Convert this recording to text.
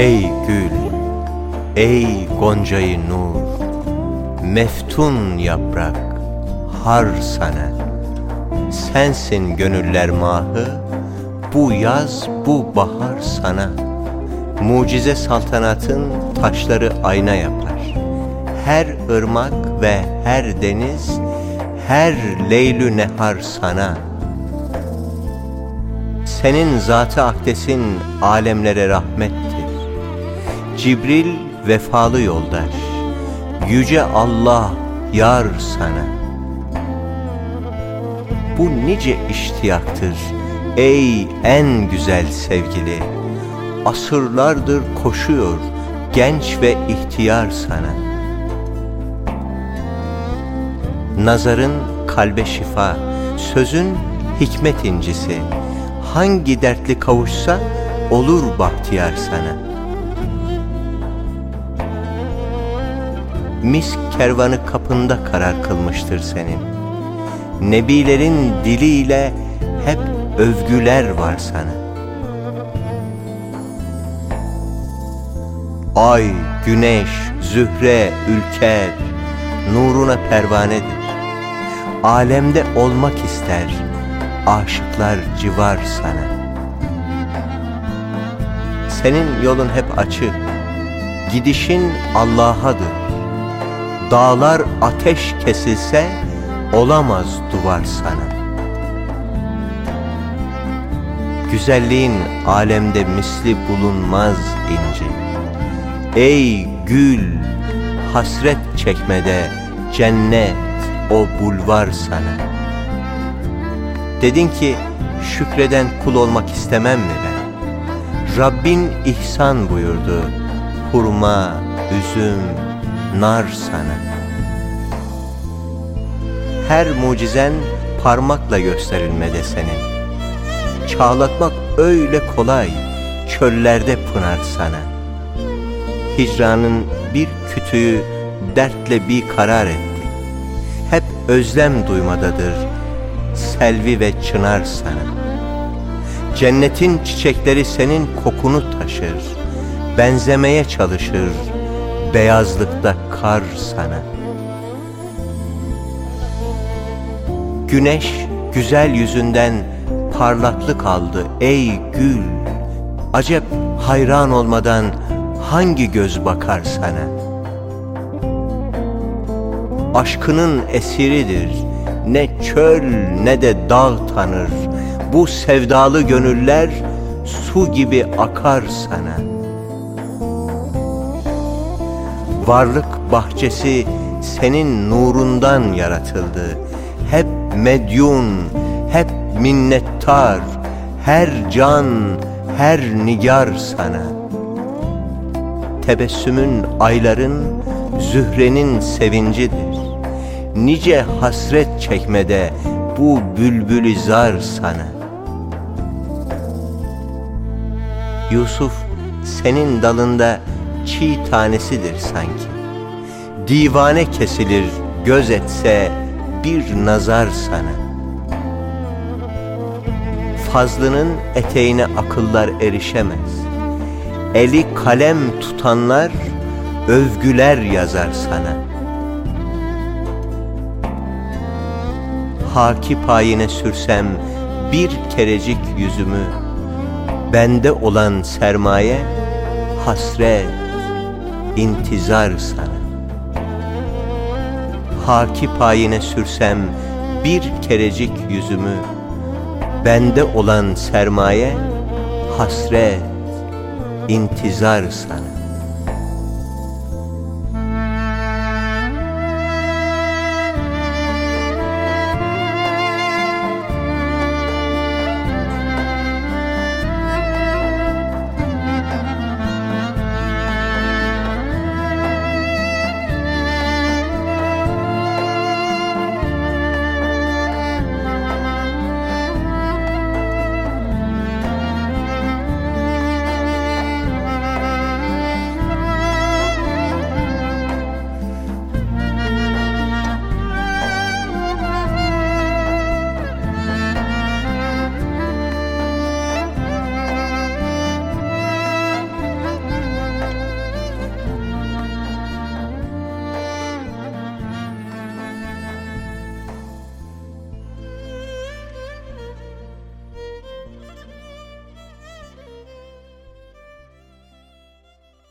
Ey gül, ey goncayı nur, meftun yaprak, har sana. Sensin gönüller mahı, bu yaz, bu bahar sana. Mucize saltanatın taşları ayna yapar. Her ırmak ve her deniz, her leylü nehar sana. Senin zatı akdesin alemlere rahmettir. Cibril vefalı yoldaş, Yüce Allah yar sana. Bu nice iştiyaktır ey en güzel sevgili. Asırlardır koşuyor genç ve ihtiyar sana. Nazarın kalbe şifa, sözün hikmet incisi. Hangi dertli kavuşsa olur bahtiyar sana.'' Misk kervanı kapında karar kılmıştır senin. Nebilerin diliyle hep övgüler var sana. Ay, güneş, zühre, ülker, nuruna pervanedir. Alemde olmak ister, aşıklar civar sana. Senin yolun hep açık, gidişin Allah'adır. Dağlar ateş kesilse olamaz duvar sana. Güzelliğin alemde misli bulunmaz inci. Ey gül, hasret çekmede cennet o bulvar sana. Dedin ki şükreden kul olmak istemem mi ben? Rabbin ihsan buyurdu. Hurma, üzüm, nar sana. Her mucizen parmakla gösterilmede senin. Çağlatmak öyle kolay, çöllerde pınar sana. Hicranın bir kütüğü dertle bir karar etti. Hep özlem duymadadır, selvi ve çınar sana. Cennetin çiçekleri senin kokunu taşır, benzemeye çalışır, beyazlıkta kar sana. Güneş güzel yüzünden parlaklık aldı ey gül. Acep hayran olmadan hangi göz bakar sana? Aşkının esiridir, ne çöl ne de dağ tanır. Bu sevdalı gönüller su gibi akar sana.'' Varlık bahçesi senin nurundan yaratıldı. Hep medyun, hep minnettar, her can, her nigar sana. Tebessümün ayların, zührenin sevincidir. Nice hasret çekmede bu bülbülü zar sana. Yusuf senin dalında çiğ tanesidir sanki. Divane kesilir göz etse bir nazar sana. Fazlının eteğine akıllar erişemez. Eli kalem tutanlar övgüler yazar sana. Haki payine sürsem bir kerecik yüzümü, bende olan sermaye hasret, intizar sana. Haki payine sürsem bir kerecik yüzümü, bende olan sermaye, hasret, intizar sana.